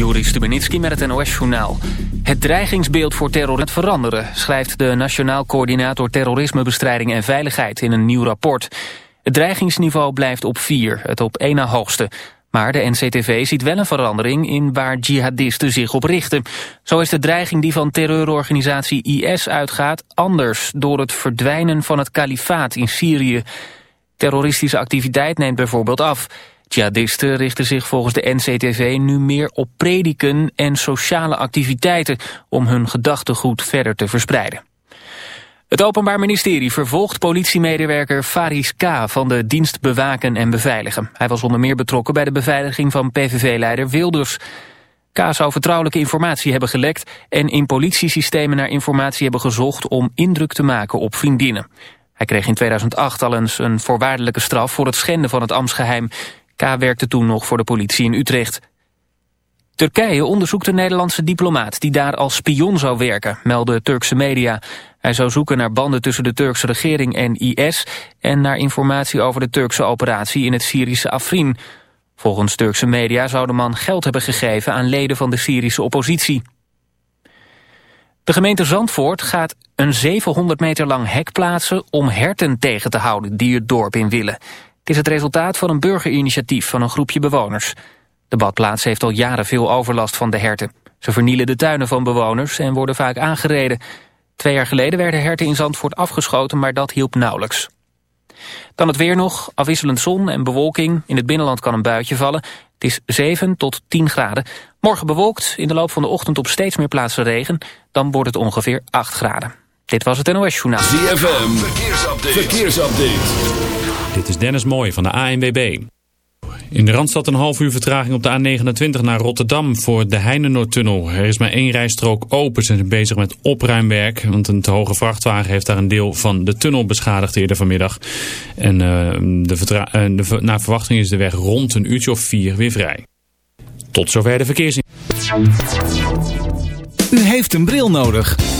Joris Stubenitski met het NOS-journaal. Het dreigingsbeeld voor terrorisme veranderen... schrijft de Nationaal Coördinator Terrorismebestrijding en Veiligheid in een nieuw rapport. Het dreigingsniveau blijft op 4, het op 1 na hoogste. Maar de NCTV ziet wel een verandering in waar jihadisten zich op richten. Zo is de dreiging die van terreurorganisatie IS uitgaat anders... door het verdwijnen van het kalifaat in Syrië. Terroristische activiteit neemt bijvoorbeeld af... Jihadisten richten zich volgens de NCTV nu meer op prediken en sociale activiteiten om hun gedachtegoed verder te verspreiden. Het Openbaar Ministerie vervolgt politiemedewerker Faris K. van de dienst Bewaken en Beveiligen. Hij was onder meer betrokken bij de beveiliging van PVV-leider Wilders. K. zou vertrouwelijke informatie hebben gelekt en in politiesystemen naar informatie hebben gezocht om indruk te maken op vriendinnen. Hij kreeg in 2008 al eens een voorwaardelijke straf voor het schenden van het ambtsgeheim. K. werkte toen nog voor de politie in Utrecht. Turkije onderzoekt een Nederlandse diplomaat die daar als spion zou werken, melden Turkse media. Hij zou zoeken naar banden tussen de Turkse regering en IS en naar informatie over de Turkse operatie in het Syrische Afrin. Volgens Turkse media zou de man geld hebben gegeven aan leden van de Syrische oppositie. De gemeente Zandvoort gaat een 700 meter lang hek plaatsen om herten tegen te houden die het dorp in willen is het resultaat van een burgerinitiatief van een groepje bewoners. De badplaats heeft al jaren veel overlast van de herten. Ze vernielen de tuinen van bewoners en worden vaak aangereden. Twee jaar geleden werden herten in Zandvoort afgeschoten, maar dat hielp nauwelijks. Dan het weer nog, afwisselend zon en bewolking. In het binnenland kan een buitje vallen. Het is 7 tot 10 graden. Morgen bewolkt, in de loop van de ochtend op steeds meer plaatsen regen. Dan wordt het ongeveer 8 graden. Dit was het NOS Journaal. ZFM, verkeersupdate. verkeersupdate. Dit is Dennis Mooij van de ANWB. In de Randstad een half uur vertraging op de A29 naar Rotterdam voor de Heinenoordtunnel. Er is maar één rijstrook open. Ze zijn bezig met opruimwerk, want een te hoge vrachtwagen heeft daar een deel van de tunnel beschadigd eerder vanmiddag. En uh, de, uh, de naar verwachting is de weg rond een uurtje of vier weer vrij. Tot zover de verkeersin. U heeft een bril nodig.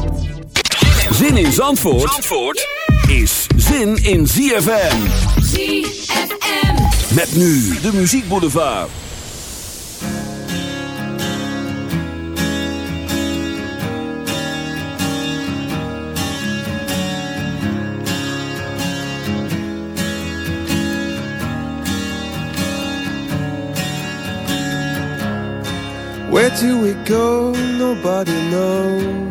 Zin in Zandvoort, Zandvoort is zin in ZFM. ZFM. Met nu de muziekboulevard. Where do we go? Nobody knows.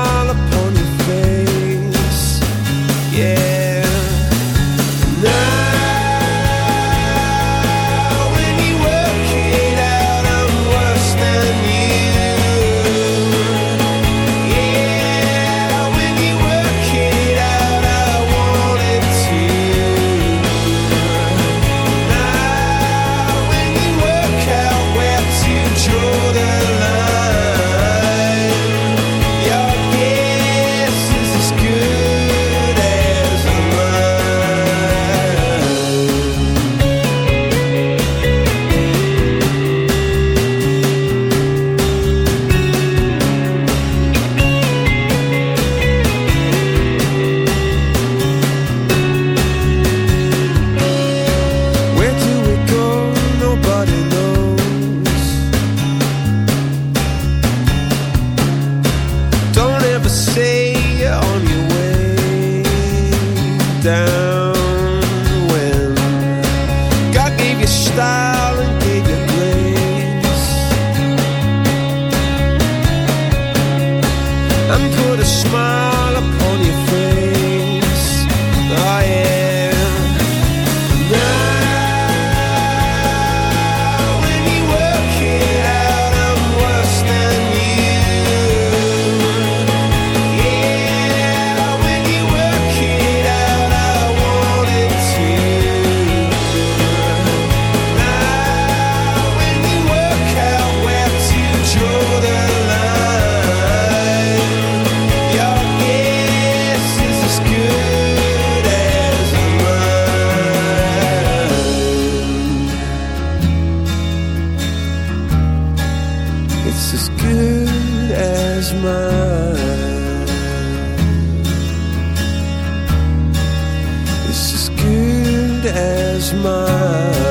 love.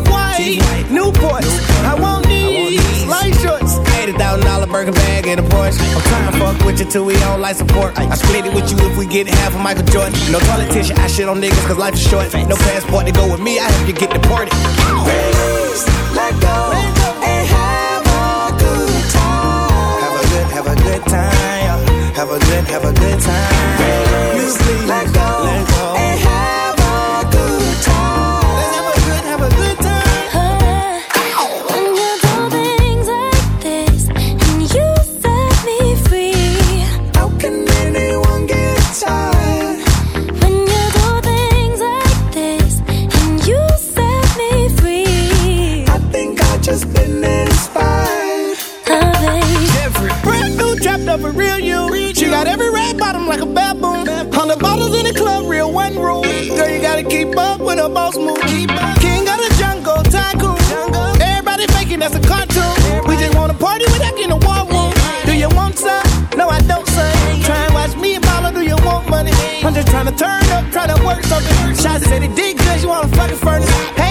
white, Newports. I want these light shorts. $80,000 burger bag in a Porsche. I'm trying to fuck with you till we on life support. I split it with you if we get half of Michael Jordan. No politician, I shit on niggas cause life is short. No passport to go with me, I help you get deported. Please, let go and have a good time. Have a good, have a good time. Have a good, have a good time. You please, let go, let go. Party without getting a war room. Do you want some? No, I don't, son. Try and watch me and mama, do you want money? I'm just trying to turn up, trying to work something. Shots said it did good, you wanna fucking furnace. Hey,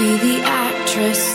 Be the actress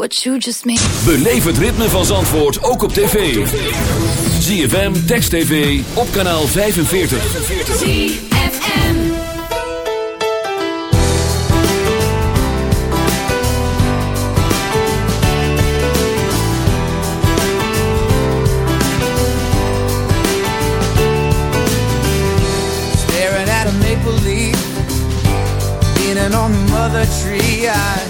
What you just made. Beleef het ritme van Zandvoort ook op tv. ZFM, Text TV, op kanaal 45. ZFM. Staring at a maple leaf, leaning on the mother tree. I